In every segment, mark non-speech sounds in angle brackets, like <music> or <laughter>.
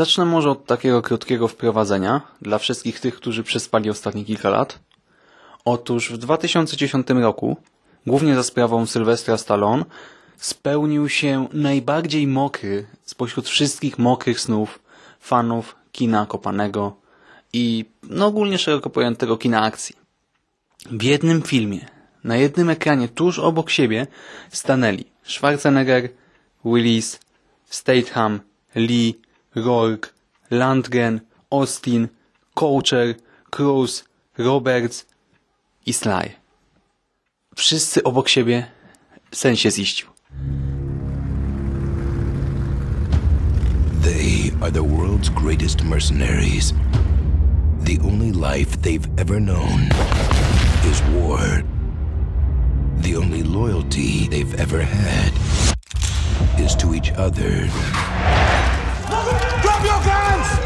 Zacznę może od takiego krótkiego wprowadzenia dla wszystkich tych, którzy przespali ostatnie kilka lat. Otóż w 2010 roku, głównie za sprawą Sylwestra Stallone, spełnił się najbardziej mokry spośród wszystkich mokrych snów fanów kina kopanego i no ogólnie szeroko pojętego kina akcji. W jednym filmie, na jednym ekranie, tuż obok siebie stanęli Schwarzenegger, Willis, Statham, Lee, Rourke, Landgren, Austin, Coacher, Cruz, Roberts i Sly. Wszyscy obok siebie sen się ziścił. They are the world's greatest mercenaries. The only life they've ever known is war. The only loyalty they've ever had is to each other.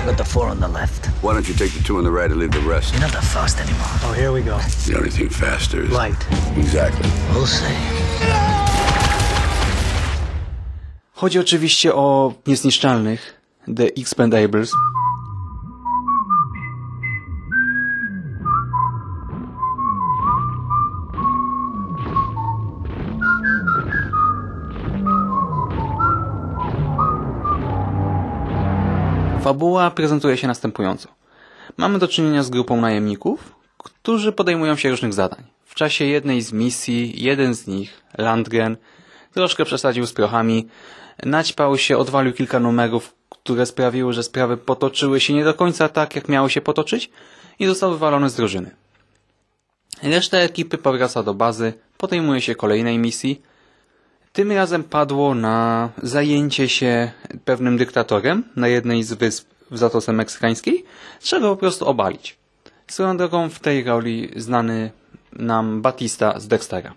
Drop your! Got the four on the left. Why don't you take the two on the right and leave the rest? You're not that fast anymore. Oh, here we go. The only thing faster is... Light. Exactly. We'll see. Chodzi oczywiście o niezniszczalnych, The Expendables. Fabuła prezentuje się następująco. Mamy do czynienia z grupą najemników, którzy podejmują się różnych zadań. W czasie jednej z misji, jeden z nich, Landgren, troszkę przesadził z prochami, naćpał się, odwalił kilka numerów, które sprawiły, że sprawy potoczyły się nie do końca tak, jak miały się potoczyć i został wywalony z drużyny. Reszta ekipy powraca do bazy, podejmuje się kolejnej misji. Tym razem padło na zajęcie się pewnym dyktatorem na jednej z wysp w Zatoce Meksykańskiej. Trzeba go po prostu obalić. Swoją drogą w tej roli znany nam Batista z Dextera.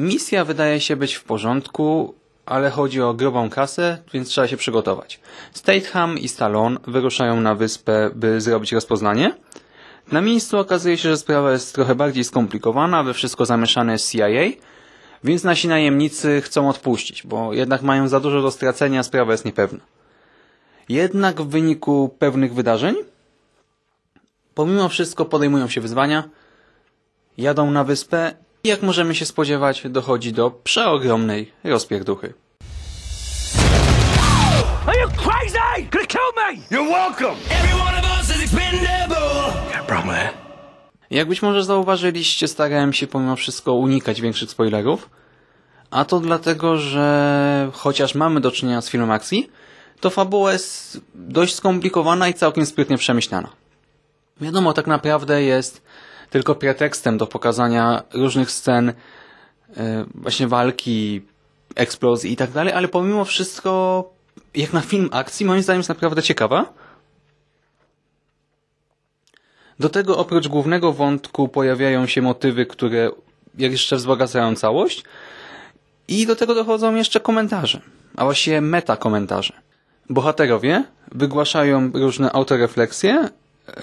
Misja wydaje się być w porządku, ale chodzi o grubą kasę, więc trzeba się przygotować. Statham i Stallone wyruszają na wyspę, by zrobić rozpoznanie. Na miejscu okazuje się, że sprawa jest trochę bardziej skomplikowana, we wszystko zamieszane jest CIA, więc nasi najemnicy chcą odpuścić, bo jednak mają za dużo do stracenia, sprawa jest niepewna. Jednak w wyniku pewnych wydarzeń, pomimo wszystko podejmują się wyzwania, jadą na wyspę i jak możemy się spodziewać, dochodzi do przeogromnej rozpierduchy. Are you crazy? Gonna kill me! You're welcome! Every one of us is expendable. Jak być może zauważyliście, starałem się pomimo wszystko unikać większych spoilerów, a to dlatego, że chociaż mamy do czynienia z filmem akcji, to fabuła jest dość skomplikowana i całkiem sprytnie przemyślana. Wiadomo, tak naprawdę jest tylko pretekstem do pokazania różnych scen e, właśnie walki, eksplozji i tak dalej, ale pomimo wszystko, jak na film akcji, moim zdaniem jest naprawdę ciekawa. Do tego oprócz głównego wątku pojawiają się motywy, które jeszcze wzbogacają całość i do tego dochodzą jeszcze komentarze, a właściwie meta komentarze. Bohaterowie wygłaszają różne autorefleksje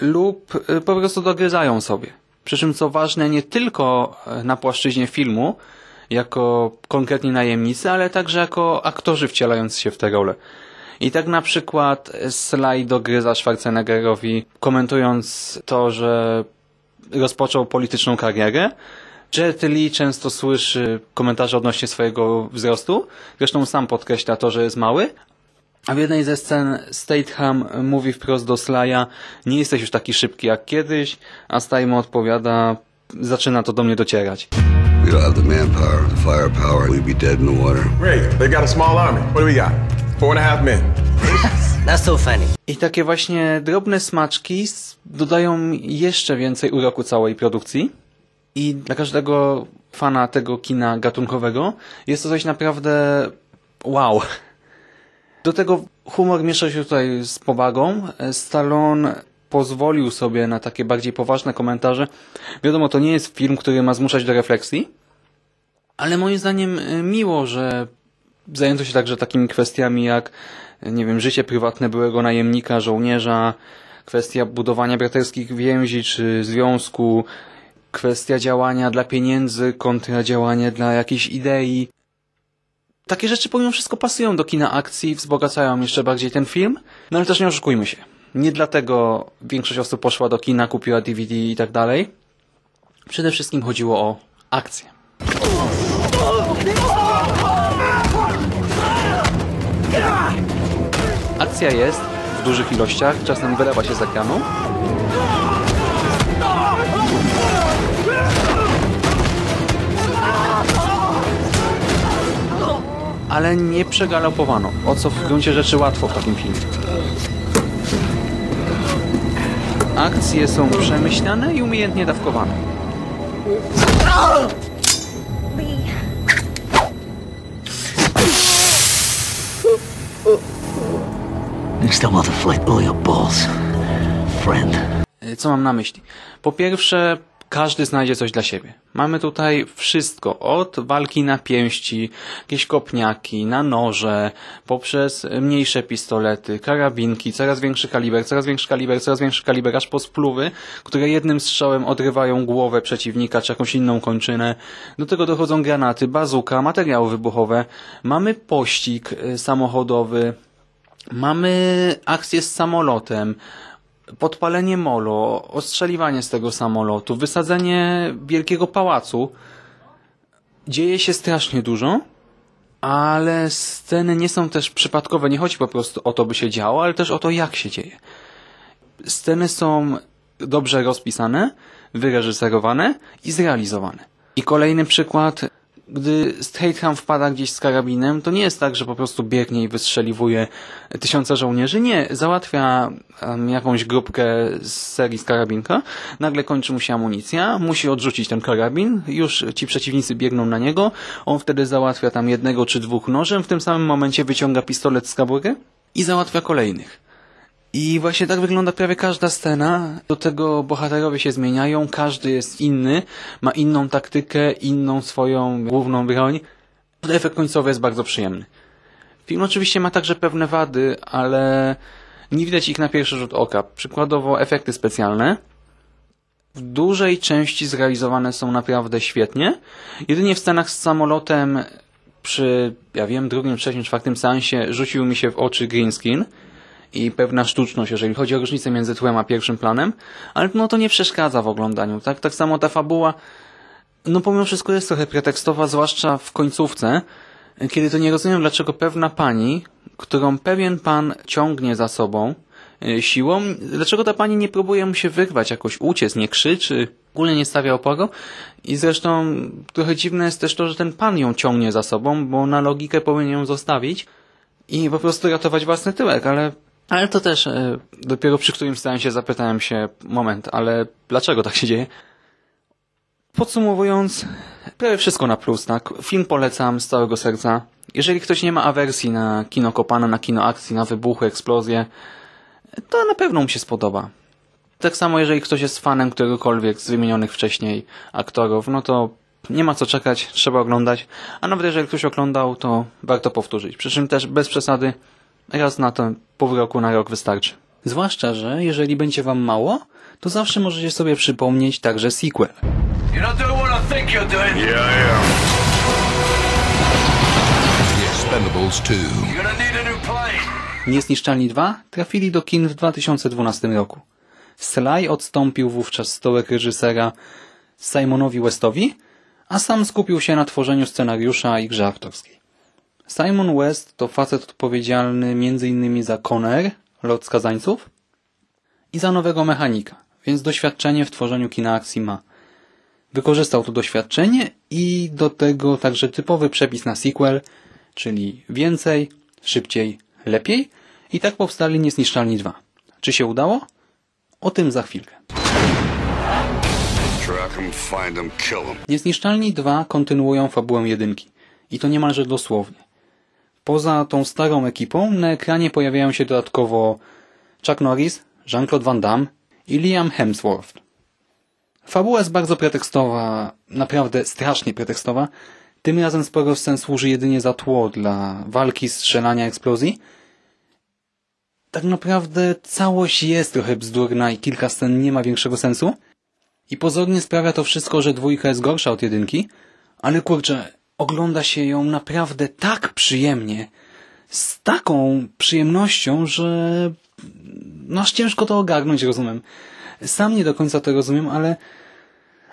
lub y, po prostu dogryzają sobie. Przy czym co ważne nie tylko y, na płaszczyźnie filmu, jako konkretni najemnicy, ale także jako aktorzy wcielający się w te role. I tak na przykład Sly dogryza Schwarzeneggerowi, komentując to, że rozpoczął polityczną karierę. Jet Li często słyszy komentarze odnośnie swojego wzrostu. Zresztą sam podkreśla to, że jest mały. A w jednej ze scen Statham mówi wprost do Sly'a nie jesteś już taki szybki jak kiedyś, a Sly mu odpowiada zaczyna to do mnie docierać. We don't have the manpower, the firepower. We'd be dead in the water. Great. They got a small army. What do we got? Four and a half men. That's so funny. I takie właśnie drobne smaczki dodają jeszcze więcej uroku całej produkcji. I dla każdego fana tego kina gatunkowego jest to coś naprawdę wow. Do tego humor miesza się tutaj z powagą. Stallone pozwolił sobie na takie bardziej poważne komentarze. Wiadomo, to nie jest film, który ma zmuszać do refleksji, ale moim zdaniem y, miło, że zajęto się także takimi kwestiami jak, nie wiem, życie prywatne byłego najemnika, żołnierza, kwestia budowania braterskich więzi czy związku, kwestia działania dla pieniędzy kontra działanie dla jakiejś idei. takie rzeczy pomimo wszystko pasują do kina akcji, wzbogacają jeszcze bardziej ten film, no ale też nie oszukujmy się. Nie dlatego większość osób poszła do kina, kupiła DVD i tak dalej. Przede wszystkim chodziło o akcję. Akcja jest w dużych ilościach, czasem wylewa się z ekranu. Ale nie przegalopowano, o co w gruncie rzeczy łatwo w takim filmie. Akcje są przemyślane i umiejętnie dawkowane. Co mam na myśli? Po pierwsze, każdy znajdzie coś dla siebie. Mamy tutaj wszystko, od walki na pięści, jakieś kopniaki, na noże, poprzez mniejsze pistolety, karabinki, coraz większy kaliber, coraz większy kaliber, coraz większy kaliber, aż po spluwy, które jednym strzałem odrywają głowę przeciwnika czy jakąś inną kończynę. Do tego dochodzą granaty, bazuka, materiały wybuchowe. Mamy pościg y, samochodowy, Mamy akcję z samolotem, podpalenie molo, ostrzeliwanie z tego samolotu, wysadzenie wielkiego pałacu. Dzieje się strasznie dużo, ale sceny nie są też przypadkowe. Nie chodzi po prostu o to, by się działo, ale też o to, jak się dzieje. Sceny są dobrze rozpisane, wyreżyserowane i zrealizowane. I kolejny przykład, gdy Statham wpada gdzieś z karabinem, to nie jest tak, że po prostu biegnie i wystrzeliwuje tysiące żołnierzy. Nie, załatwia um, jakąś grupkę z serii z karabinka, nagle kończy mu się amunicja, musi odrzucić ten karabin, już ci przeciwnicy biegną na niego, on wtedy załatwia tam jednego czy dwóch nożem, w tym samym momencie wyciąga pistolet z kabury i załatwia kolejnych. I właśnie tak wygląda prawie każda scena. Do tego bohaterowie się zmieniają, każdy jest inny, ma inną taktykę, inną swoją główną broń. Efekt końcowy jest bardzo przyjemny. Film oczywiście ma także pewne wady, ale nie widać ich na pierwszy rzut oka. Przykładowo efekty specjalne. W dużej części zrealizowane są naprawdę świetnie. Jedynie w scenach z samolotem przy, ja wiem, drugim, trzecim, czwartym seansie rzucił mi się w oczy green screen i pewna sztuczność, jeżeli chodzi o różnicę między tłem a pierwszym planem, ale no to nie przeszkadza w oglądaniu, tak? Tak samo ta fabuła, no pomimo wszystko jest trochę pretekstowa, zwłaszcza w końcówce, kiedy to nie rozumiem, dlaczego pewna pani, którą pewien pan ciągnie za sobą y, siłą, dlaczego ta pani nie próbuje mu się wyrwać, jakoś uciec, nie krzyczy, w ogóle nie stawia oporu. I zresztą trochę dziwne jest też to, że ten pan ją ciągnie za sobą, bo na logikę powinien ją zostawić i po prostu ratować własny tyłek, ale ale to też e, dopiero przy którym stałem się zapytałem się, moment, ale dlaczego tak się dzieje? Podsumowując, prawie wszystko na plus, tak? Film polecam z całego serca. Jeżeli ktoś nie ma awersji na kino kopane, na kino akcji, na wybuchy, eksplozje, to na pewno mu się spodoba. Tak samo jeżeli ktoś jest fanem któregokolwiek z wymienionych wcześniej aktorów, no to nie ma co czekać, trzeba oglądać. A nawet jeżeli ktoś oglądał, to warto powtórzyć. Przy czym też bez przesady raz na to pół roku na rok wystarczy. Zwłaszcza, że jeżeli będzie wam mało, to zawsze możecie sobie przypomnieć także sequel. You're not doing what I think you're doing. The Expendables 2. You're gonna need a new plane. Niezniszczalni 2 trafili do kin w 2012 roku. Sly odstąpił wówczas stołek reżysera Simonowi Westowi, a sam skupił się na tworzeniu scenariusza i grze aktorskiej. Simon West to facet odpowiedzialny m.in. za Conner, Lot Skazańców i za nowego mechanika, więc doświadczenie w tworzeniu kina akcji ma. Wykorzystał to doświadczenie i do tego także typowy przepis na sequel, czyli więcej, szybciej, lepiej i tak powstali Niezniszczalni 2. Czy się udało? O tym za chwilkę. Niezniszczalni 2 kontynuują fabułę jedynki. I to niemalże dosłownie. Poza tą starą ekipą na ekranie pojawiają się dodatkowo Chuck Norris, Jean-Claude Van Damme i Liam Hemsworth. Fabuła jest bardzo pretekstowa, naprawdę strasznie pretekstowa. Tym razem sporo scen służy jedynie za tło dla walki, strzelania, eksplozji. Tak naprawdę całość jest trochę bzdurna i kilka scen nie ma większego sensu. I pozornie sprawia to wszystko, że dwójka jest gorsza od jedynki, ale kurczę, ogląda się ją naprawdę tak przyjemnie, z taką przyjemnością, że no aż ciężko to ogarnąć, rozumiem. Sam nie do końca to rozumiem, ale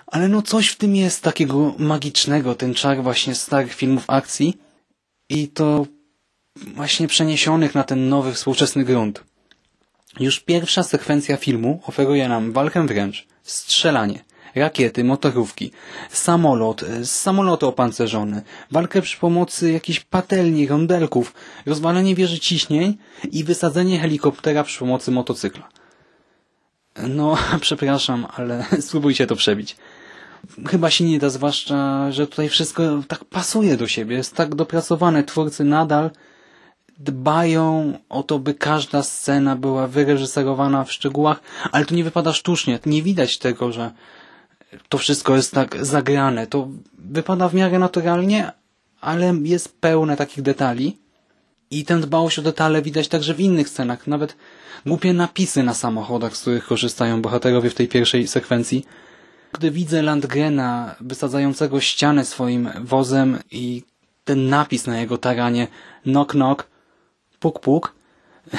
ale no coś w tym jest takiego magicznego, ten czar właśnie starych filmów akcji i to właśnie przeniesionych na ten nowy, współczesny grunt. Już pierwsza sekwencja filmu oferuje nam walkę wręcz, strzelanie, rakiety, motorówki, samolot, samolot opancerzony, walkę przy pomocy jakichś patelni, rondelków, rozwalenie wieży ciśnień i wysadzenie helikoptera przy pomocy motocykla. No, <laughs> przepraszam, ale <laughs> spróbujcie to przebić. Chyba się nie da, zwłaszcza, że tutaj wszystko tak pasuje do siebie, jest tak dopracowane. Twórcy nadal dbają o to, by każda scena była wyreżyserowana w szczegółach, ale to nie wypada sztucznie. Nie widać tego, że to wszystko jest tak zagrane. To wypada w miarę naturalnie, ale jest pełne takich detali. I tę dbałość o detale widać także w innych scenach. Nawet głupie napisy na samochodach, z których korzystają bohaterowie w tej pierwszej sekwencji. Gdy widzę Landgrena wysadzającego ścianę swoim wozem i ten napis na jego taranie knock knock, puk puk, <laughs>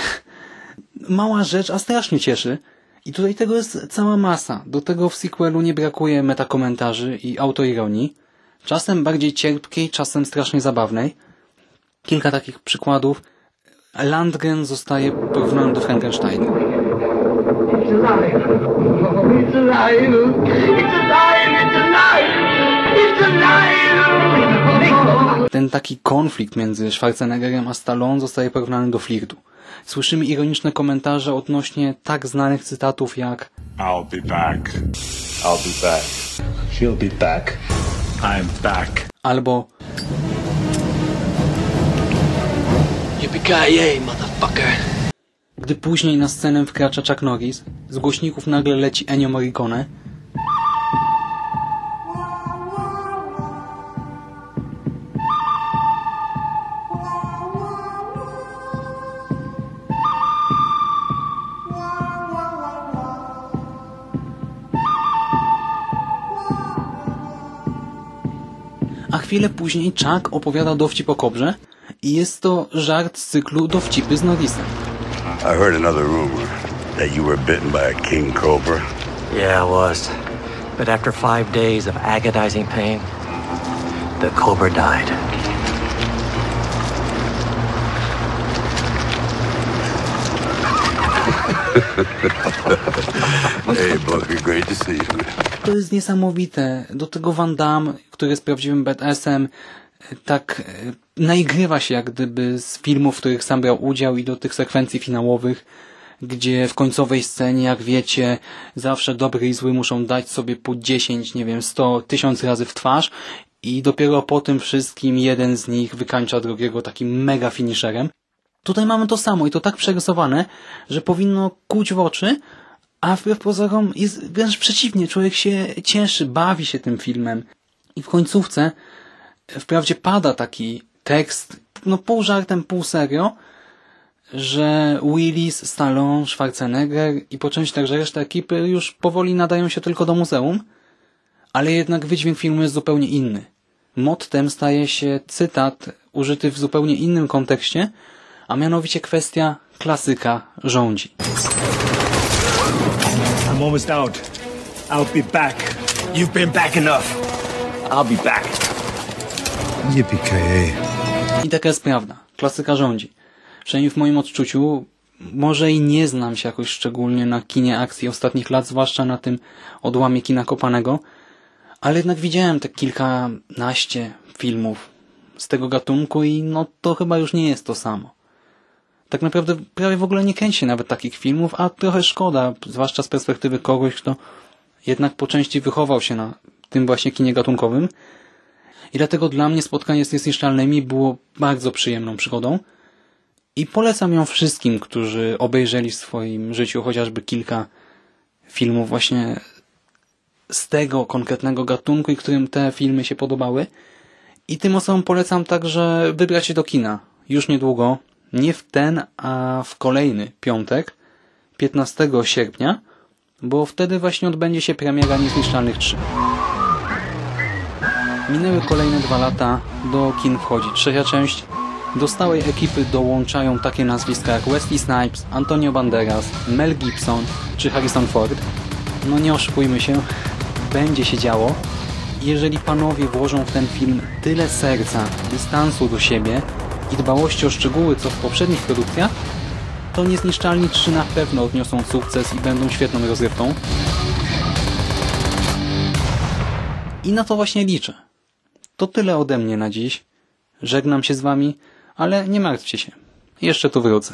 mała rzecz, a strasznie cieszy. I tutaj tego jest cała masa. Do tego w sequelu nie brakuje metakomentarzy i autoironii. Czasem bardziej cierpkiej, czasem strasznie zabawnej. Kilka takich przykładów. Landgren zostaje porównany do Frankensteina. It's alive. Oh, it's alive. It's alive. It's alive. It's alive. Ten taki konflikt między Schwarzeneggerem a Stallone zostaje porównany do flirtu. Słyszymy ironiczne komentarze odnośnie tak znanych cytatów jak I'll be back. I'll be back. She'll be back. I'm back. albo Yippee-ki-yay, motherfucker. gdy później na scenę wkracza Chuck Norris, z głośników nagle leci Ennio Morricone, chwilę później Chuck opowiada dowcip o kobrze i jest to żart z cyklu Dowcipy z Norrisem. I heard another rumor that you were bitten by a king cobra. Yeah, I was. But after five days of agonizing pain, the cobra died. Hey, Booker, great to see you. To jest niesamowite. Do tego Van Damme, który jest prawdziwym badassem, tak e, naigrywa się jak gdyby z filmów, w których sam brał udział i do tych sekwencji finałowych, gdzie w końcowej scenie, jak wiecie, zawsze dobry i zły muszą dać sobie po 10, nie wiem, 100, 1000 razy w twarz i dopiero po tym wszystkim jeden z nich wykańcza drugiego takim mega finisherem. Tutaj mamy to samo i to tak przerysowane, że powinno kuć w oczy, a wbrew pozorom jest wręcz przeciwnie. Człowiek się cieszy, bawi się tym filmem. I w końcówce wprawdzie pada taki tekst, no pół żartem, pół serio, że Willis, Stallone, Schwarzenegger i po części także reszta ekipy już powoli nadają się tylko do muzeum, ale jednak wydźwięk filmu jest zupełnie inny. Mottem staje się cytat użyty w zupełnie innym kontekście, a mianowicie kwestia klasyka rządzi. I'm almost out. I'll be back. You've been back enough. I'll be back. Yippee-ki-yay. I taka jest prawda. Klasyka rządzi. Przynajmniej w moim odczuciu, może i nie znam się jakoś szczególnie na kinie akcji ostatnich lat, zwłaszcza na tym odłamie kina kopanego, ale jednak widziałem te kilkanaście filmów z tego gatunku i no to chyba już nie jest to samo. Tak naprawdę prawie w ogóle nie kręci nawet takich filmów, a trochę szkoda, zwłaszcza z perspektywy kogoś, kto jednak po części wychował się na tym właśnie kinie gatunkowym. I dlatego dla mnie spotkanie z Niezniszczalnymi było bardzo przyjemną przygodą. I polecam ją wszystkim, którzy obejrzeli w swoim życiu chociażby kilka filmów właśnie z tego konkretnego gatunku i którym te filmy się podobały. I tym osobom polecam także wybrać się do kina. Już niedługo, nie w ten, a w kolejny piątek, 15 sierpnia, bo wtedy właśnie odbędzie się premiera Niezniszczalnych 3. Minęły kolejne dwa lata, do kin wchodzi trzecia część. Do stałej ekipy dołączają takie nazwiska jak Wesley Snipes, Antonio Banderas, Mel Gibson czy Harrison Ford. No nie oszukujmy się, będzie się działo. Jeżeli panowie włożą w ten film tyle serca, dystansu do siebie i dbałości o szczegóły, co w poprzednich produkcjach, to Niezniszczalni 3 na pewno odniosą sukces i będą świetną rozgrywką. I na to właśnie liczę. To tyle ode mnie na dziś. Żegnam się z wami, ale nie martwcie się. Jeszcze tu wrócę.